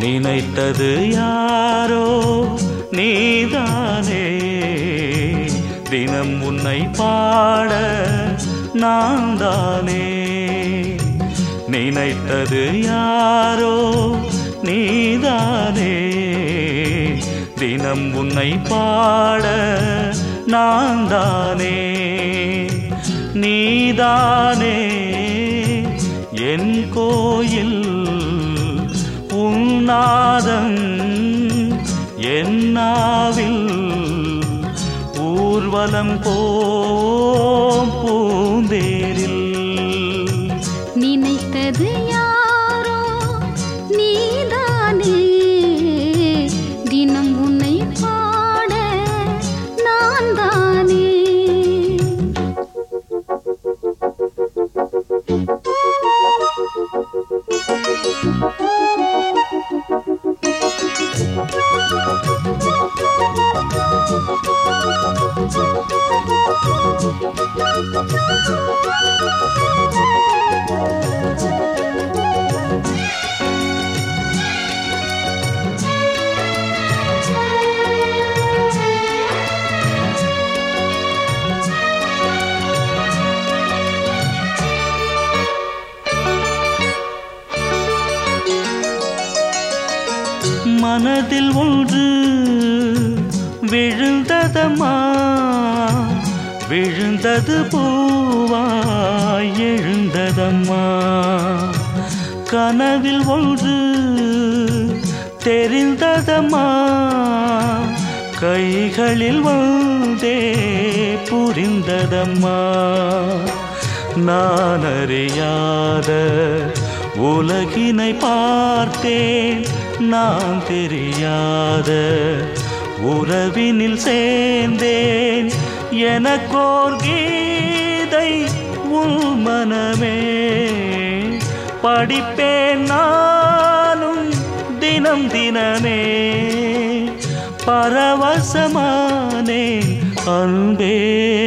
நினைத்தது யாரோ நீதானே. தினம் உன்னை பாட நான் தானே நினைத்தது யாரோ நீதானே. தினம் உன்னை பாட நான் தானே நீதானே. என் கோயில் உன்னா என்னாவில் ஊர்வலம் போம் பூந்தேரில். நினைத்தது யாரோ? நீதானே. தினம் உன்னை பாட நான் தானே மனதில் ஒன்று விழுந்ததமா விழுந்தது பூவாய் எழுந்ததம்மா. கனவில் ஒன்று தெரிந்ததம்மா. கைகளில் வந்தே புரிந்ததம்மா. நான் அறியாத உலகினை பார்த்தேன். நான் தெரியாத உறவினில் சேர்ந்தேன். எனக்கோர் கீதை உள் மனமே. படிப்பேன் நானும் தினம் தினமே. பரவசமானேன் அன்பே.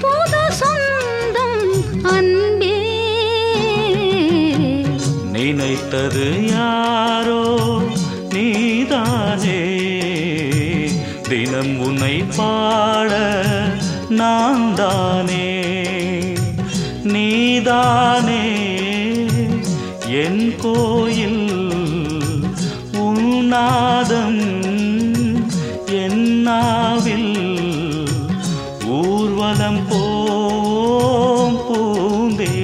புது சொந்தம் அன்பே. நினைத்தது யாரோ நீதானே. தினம் உன்னை பாட நான் தானே நீதானே. என் கோயில் ஊர்வலம் போம் பூந்தே